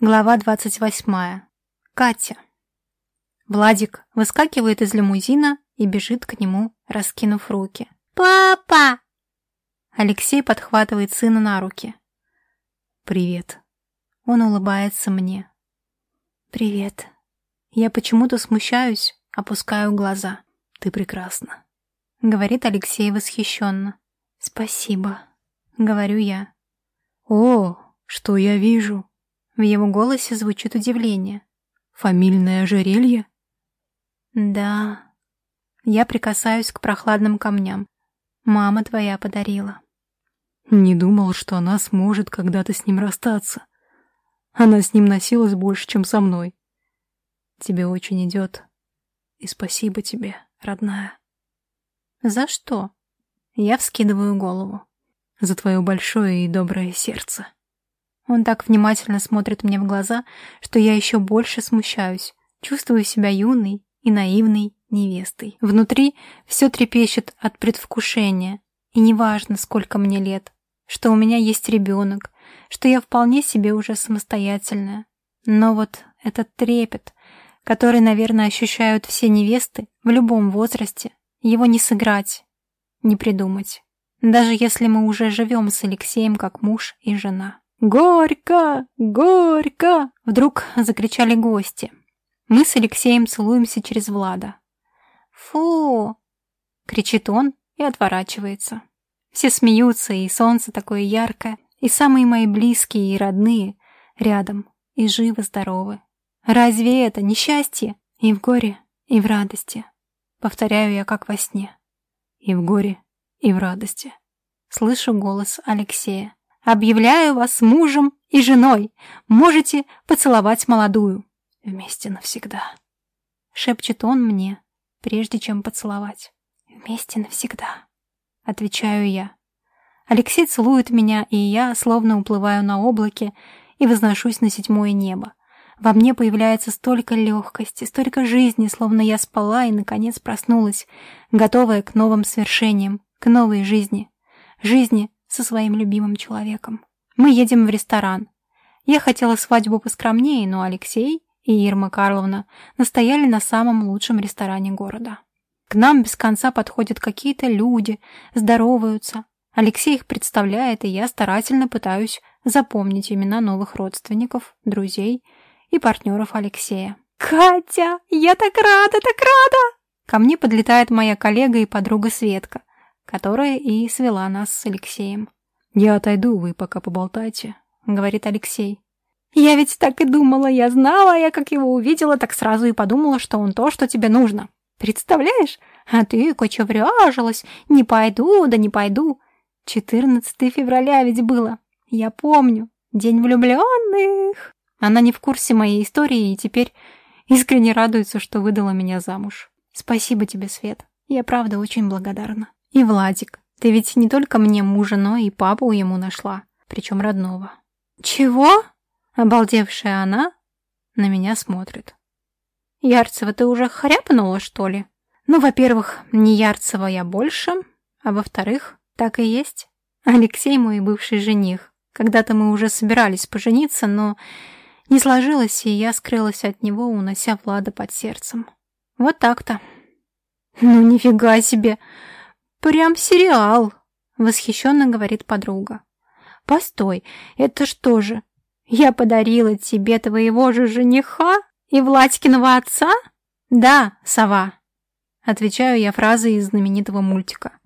Глава двадцать восьмая. Катя. Владик выскакивает из лимузина и бежит к нему, раскинув руки. «Папа!» Алексей подхватывает сына на руки. «Привет». Он улыбается мне. «Привет». Я почему-то смущаюсь, опускаю глаза. «Ты прекрасна», — говорит Алексей восхищенно. «Спасибо», — говорю я. «О, что я вижу!» В его голосе звучит удивление. «Фамильное ожерелье?» «Да». Я прикасаюсь к прохладным камням. Мама твоя подарила. Не думал, что она сможет когда-то с ним расстаться. Она с ним носилась больше, чем со мной. Тебе очень идет. И спасибо тебе, родная. За что? Я вскидываю голову. За твое большое и доброе сердце. Он так внимательно смотрит мне в глаза, что я еще больше смущаюсь, чувствую себя юной и наивной невестой. Внутри все трепещет от предвкушения, и неважно, сколько мне лет, что у меня есть ребенок, что я вполне себе уже самостоятельная. Но вот этот трепет, который, наверное, ощущают все невесты в любом возрасте, его не сыграть, не придумать. Даже если мы уже живем с Алексеем как муж и жена. «Горько! Горько!» Вдруг закричали гости. Мы с Алексеем целуемся через Влада. «Фу!» — кричит он и отворачивается. Все смеются, и солнце такое яркое, и самые мои близкие и родные рядом, и живы-здоровы. Разве это несчастье? И в горе, и в радости. Повторяю я, как во сне. И в горе, и в радости. Слышу голос Алексея. Объявляю вас мужем и женой. Можете поцеловать молодую. Вместе навсегда. Шепчет он мне, прежде чем поцеловать. Вместе навсегда. Отвечаю я. Алексей целует меня, и я словно уплываю на облаке и возношусь на седьмое небо. Во мне появляется столько легкости, столько жизни, словно я спала и, наконец, проснулась, готовая к новым свершениям, к новой жизни. Жизни, со своим любимым человеком. Мы едем в ресторан. Я хотела свадьбу поскромнее, но Алексей и Ирма Карловна настояли на самом лучшем ресторане города. К нам без конца подходят какие-то люди, здороваются. Алексей их представляет, и я старательно пытаюсь запомнить имена новых родственников, друзей и партнеров Алексея. «Катя, я так рада, так рада!» Ко мне подлетает моя коллега и подруга Светка которая и свела нас с Алексеем. «Я отойду, вы пока поболтайте», — говорит Алексей. «Я ведь так и думала, я знала, я как его увидела, так сразу и подумала, что он то, что тебе нужно. Представляешь? А ты кочевряжилась, не пойду, да не пойду. 14 февраля ведь было, я помню, день влюбленных». Она не в курсе моей истории и теперь искренне радуется, что выдала меня замуж. Спасибо тебе, Свет, я правда очень благодарна. И Владик, ты ведь не только мне мужа, но и папу ему нашла, причем родного. Чего? Обалдевшая она на меня смотрит. Ярцева, ты уже хряпнула, что ли? Ну, во-первых, не Ярцева я больше, а во-вторых, так и есть. Алексей мой бывший жених. Когда-то мы уже собирались пожениться, но не сложилось, и я скрылась от него, унося Влада под сердцем. Вот так-то. Ну, нифига себе! «Прям сериал!» — восхищенно говорит подруга. «Постой, это что же, я подарила тебе твоего же жениха и Владькиного отца?» «Да, сова», — отвечаю я фразой из знаменитого мультика.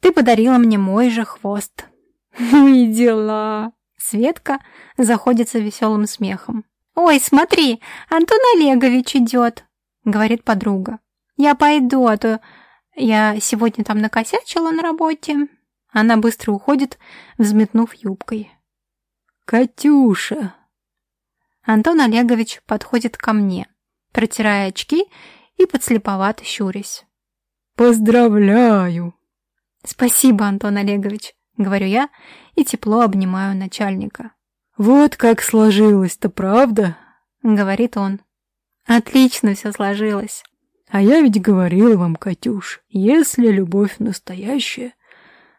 «Ты подарила мне мой же хвост». «Ну и дела!» Светка заходится веселым смехом. «Ой, смотри, Антон Олегович идет», — говорит подруга. «Я пойду, а то я сегодня там накосячила на работе. Она быстро уходит, взметнув юбкой. «Катюша!» Антон Олегович подходит ко мне, протирая очки и подслеповато щурясь. «Поздравляю!» «Спасибо, Антон Олегович», — говорю я и тепло обнимаю начальника. «Вот как сложилось-то, правда?» — говорит он. «Отлично все сложилось. А я ведь говорил вам, Катюш, если любовь настоящая,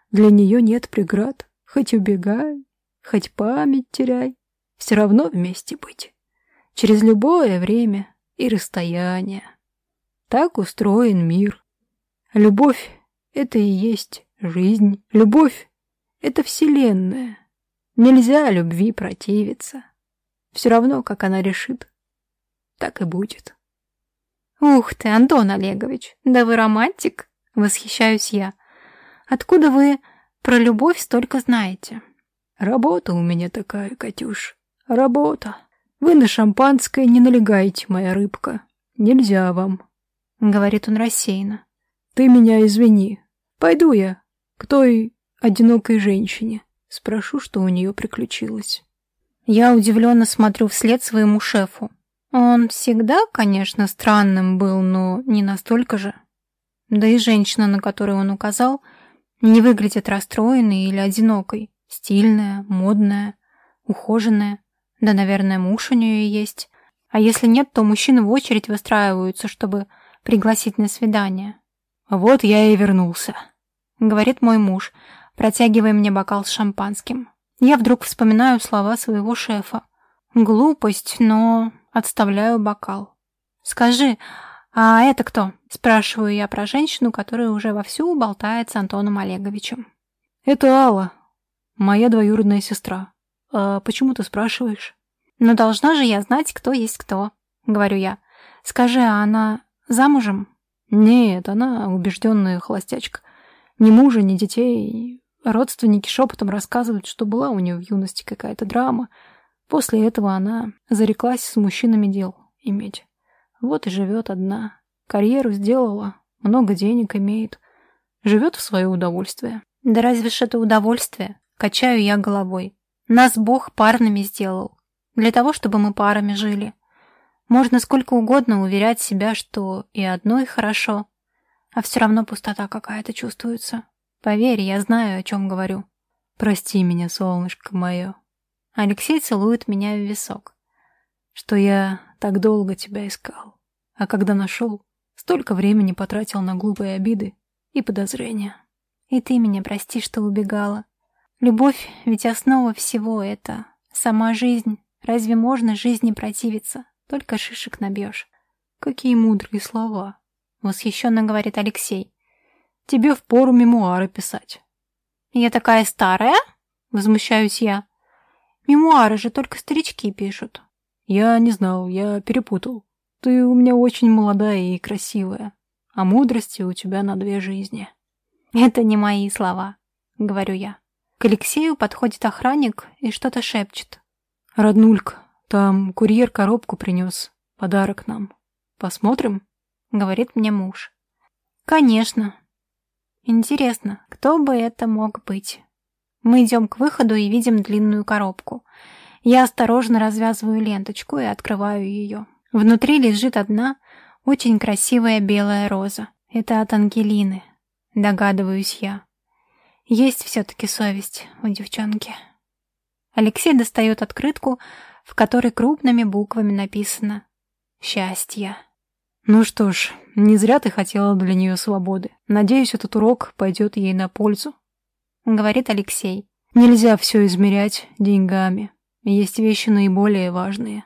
для нее нет преград. Хоть убегай, хоть память теряй. все равно вместе быть. Через любое время и расстояние. Так устроен мир. Любовь — это и есть жизнь. Любовь — это вселенная. Нельзя любви противиться. Все равно, как она решит, так и будет. Ух ты, Антон Олегович, да вы романтик, восхищаюсь я. Откуда вы про любовь столько знаете? Работа у меня такая, Катюш, работа. Вы на шампанское не налегайте, моя рыбка. Нельзя вам, говорит он рассеянно. Ты меня извини. Пойду я к той одинокой женщине. Спрошу, что у нее приключилось. Я удивленно смотрю вслед своему шефу. Он всегда, конечно, странным был, но не настолько же. Да и женщина, на которую он указал, не выглядит расстроенной или одинокой. Стильная, модная, ухоженная. Да, наверное, муж у нее есть. А если нет, то мужчины в очередь выстраиваются, чтобы пригласить на свидание. «Вот я и вернулся», — говорит мой муж, протягивая мне бокал с шампанским. Я вдруг вспоминаю слова своего шефа. Глупость, но отставляю бокал. «Скажи, а это кто?» — спрашиваю я про женщину, которая уже вовсю болтает с Антоном Олеговичем. «Это Алла, моя двоюродная сестра. А почему ты спрашиваешь?» «Ну, должна же я знать, кто есть кто», — говорю я. «Скажи, а она замужем?» «Нет, она убежденная холостячка. Ни мужа, ни детей. Родственники шепотом рассказывают, что была у нее в юности какая-то драма. После этого она зареклась с мужчинами дел иметь. Вот и живет одна. Карьеру сделала, много денег имеет. Живет в свое удовольствие. Да разве ж это удовольствие? Качаю я головой. Нас Бог парными сделал. Для того, чтобы мы парами жили. Можно сколько угодно уверять себя, что и одной хорошо, а все равно пустота какая-то чувствуется. Поверь, я знаю, о чем говорю. Прости меня, солнышко мое. Алексей целует меня в висок. Что я так долго тебя искал. А когда нашел, столько времени потратил на глупые обиды и подозрения. И ты меня прости, что убегала. Любовь ведь основа всего это. Сама жизнь. Разве можно жизни противиться? Только шишек набьешь. Какие мудрые слова. Восхищенно говорит Алексей. Тебе впору мемуары писать. Я такая старая? Возмущаюсь я. Мемуары же только старички пишут. Я не знал, я перепутал. Ты у меня очень молодая и красивая, а мудрости у тебя на две жизни. Это не мои слова, говорю я. К Алексею подходит охранник и что-то шепчет. Роднулька, там курьер коробку принес, подарок нам. Посмотрим? Говорит мне муж. Конечно, Интересно, кто бы это мог быть? Мы идем к выходу и видим длинную коробку. Я осторожно развязываю ленточку и открываю ее. Внутри лежит одна очень красивая белая роза. Это от Ангелины, догадываюсь я. Есть все-таки совесть у девчонки. Алексей достает открытку, в которой крупными буквами написано «Счастье». Ну что ж, не зря ты хотела для нее свободы. Надеюсь, этот урок пойдет ей на пользу. Говорит Алексей. Нельзя все измерять деньгами. Есть вещи наиболее важные.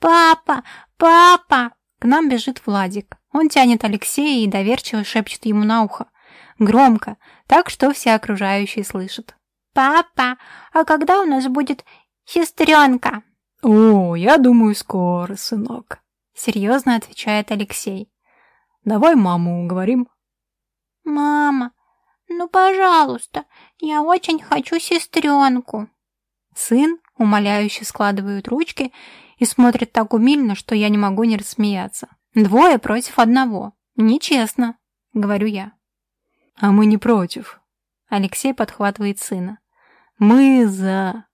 «Папа! Папа!» К нам бежит Владик. Он тянет Алексея и доверчиво шепчет ему на ухо. Громко, так что все окружающие слышат. «Папа, а когда у нас будет сестренка?» «О, я думаю, скоро, сынок», Серьезно отвечает Алексей. Давай маму уговорим. Мама, ну пожалуйста, я очень хочу сестренку. Сын умоляюще складывает ручки и смотрит так умильно, что я не могу не рассмеяться. Двое против одного. Нечестно, говорю я. А мы не против. Алексей подхватывает сына. Мы за...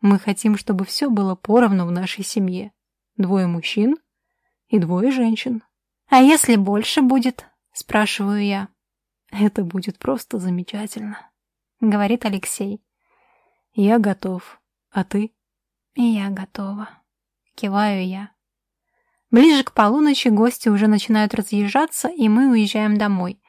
Мы хотим, чтобы все было поровну в нашей семье. Двое мужчин и двое женщин. «А если больше будет?» — спрашиваю я. «Это будет просто замечательно», — говорит Алексей. «Я готов. А ты?» «И я готова». Киваю я. Ближе к полуночи гости уже начинают разъезжаться, и мы уезжаем домой.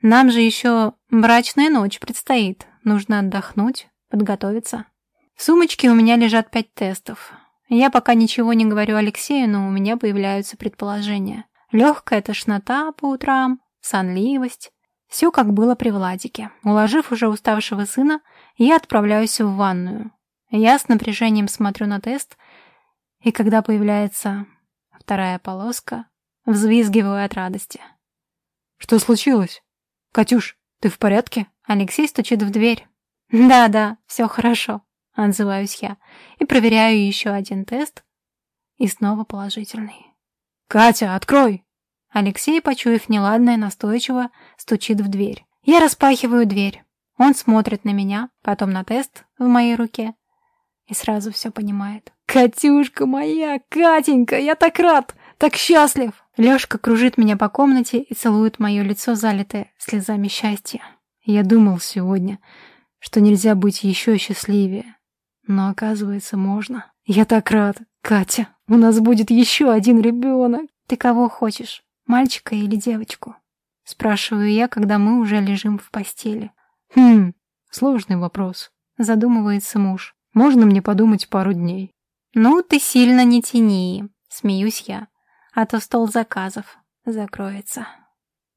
Нам же еще брачная ночь предстоит. Нужно отдохнуть, подготовиться. В сумочке у меня лежат пять тестов. Я пока ничего не говорю Алексею, но у меня появляются предположения. Легкая тошнота по утрам, сонливость. Все как было при Владике. Уложив уже уставшего сына, я отправляюсь в ванную. Я с напряжением смотрю на тест, и когда появляется вторая полоска, взвизгиваю от радости. «Что случилось? Катюш, ты в порядке?» Алексей стучит в дверь. «Да-да, все хорошо», — отзываюсь я и проверяю еще один тест, и снова положительный. «Катя, открой!» Алексей, почуяв неладное, настойчиво стучит в дверь. Я распахиваю дверь. Он смотрит на меня, потом на тест в моей руке и сразу все понимает. «Катюшка моя, Катенька, я так рад, так счастлив!» Лёшка кружит меня по комнате и целует мое лицо, залитое слезами счастья. Я думал сегодня, что нельзя быть еще счастливее. Но оказывается, можно. Я так рад. Катя, у нас будет еще один ребенок. Ты кого хочешь, мальчика или девочку? Спрашиваю я, когда мы уже лежим в постели. Хм, сложный вопрос. Задумывается муж. Можно мне подумать пару дней? Ну, ты сильно не тяни, смеюсь я, а то стол заказов закроется.